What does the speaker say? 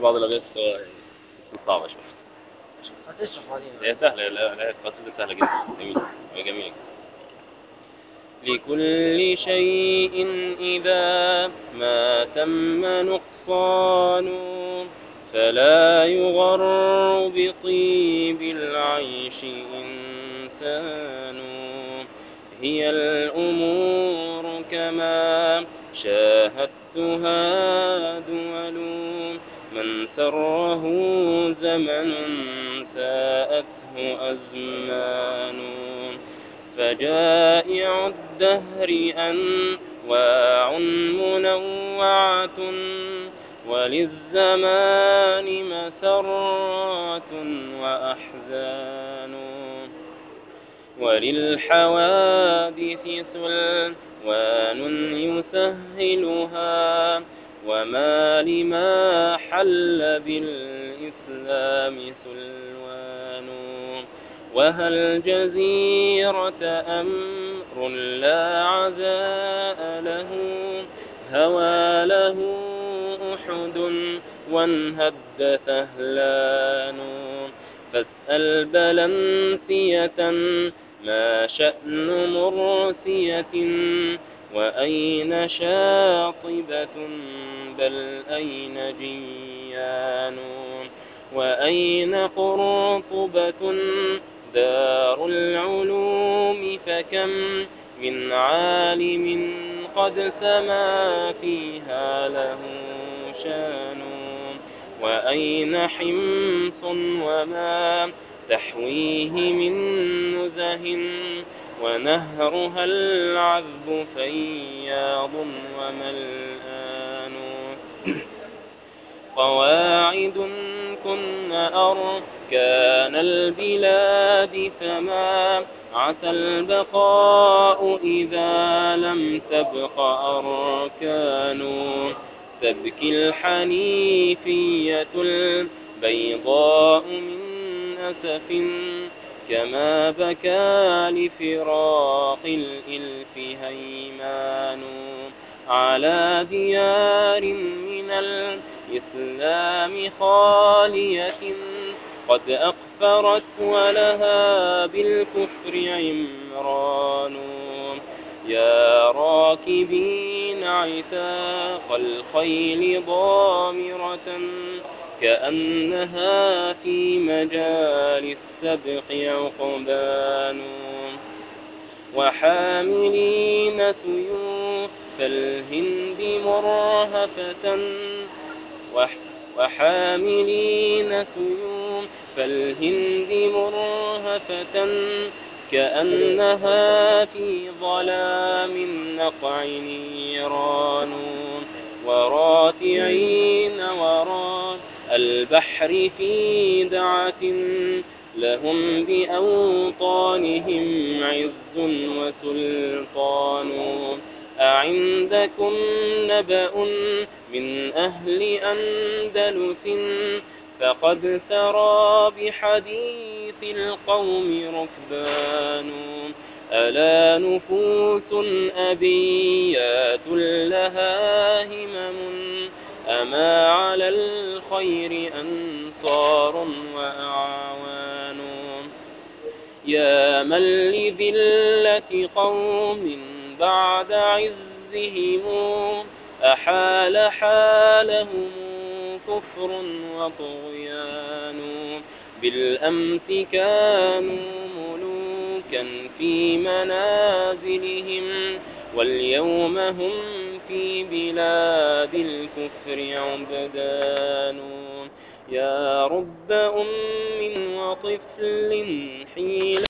في بعض صعبة شوية. هتشرح بعدين هي سهلة لا قصيدة سهلة جدا. جميلة هي جميلة. لكل شيء إذا ما تم نقصان فلا يغر بطيب العيش إنسان. هي الأمور كما شاهدتها دول من سره زمن ساءته أزمان فجائع الدهر أنواع منوعة وللزمان مسرات وأحزان وللحوادث سلوان يسهلها وما لما حل بالإسلام سلوان وهل جزيرة أمر لا عزاء له هوى له أحد وانهد ثهلان فاسأل بلنسية ما شأن مرسية وأين شاطبة بل أين جيان وأين قرطبة دار العلوم فكم من عالم قد سما فيها له شان وأين حمص وما تحويه من نزه ونهرها العذب فياض وملآن. قواعد كن أركان البلاد فما عسى البقاء إذا لم تبق أركان. تبكي الحنيفية البيضاء من أسف كما بكى لفراق الإلف هيمان على ديار من الإسلام خالية قد أقفرت ولها بالكفر عمران يا راكبين عتاق الخيل ضامرة كأنها في مجال السبق عقبان. وحاملين سيوف الهند مرهفة. وحاملين سيوف الهند مرهفة. كأنها في ظلام النقع نيران. وراتعين وراء البحر في دعة لهم بأوطانهم عز وسلطان. أعندكم نبأ من أهل أندلس فقد سرى بحديث القوم ركبان. ألا نفوس أبيات لها همم؟ أما على الخير أنصار وأعوان. يا من لذلة قوم بعد عزهم أحال حالهم كفر وطغيان. بالأمس كانوا ملوكا في منازلهم واليوم هم في بلاد الكفر عبدان يا رب أم وطفل حيل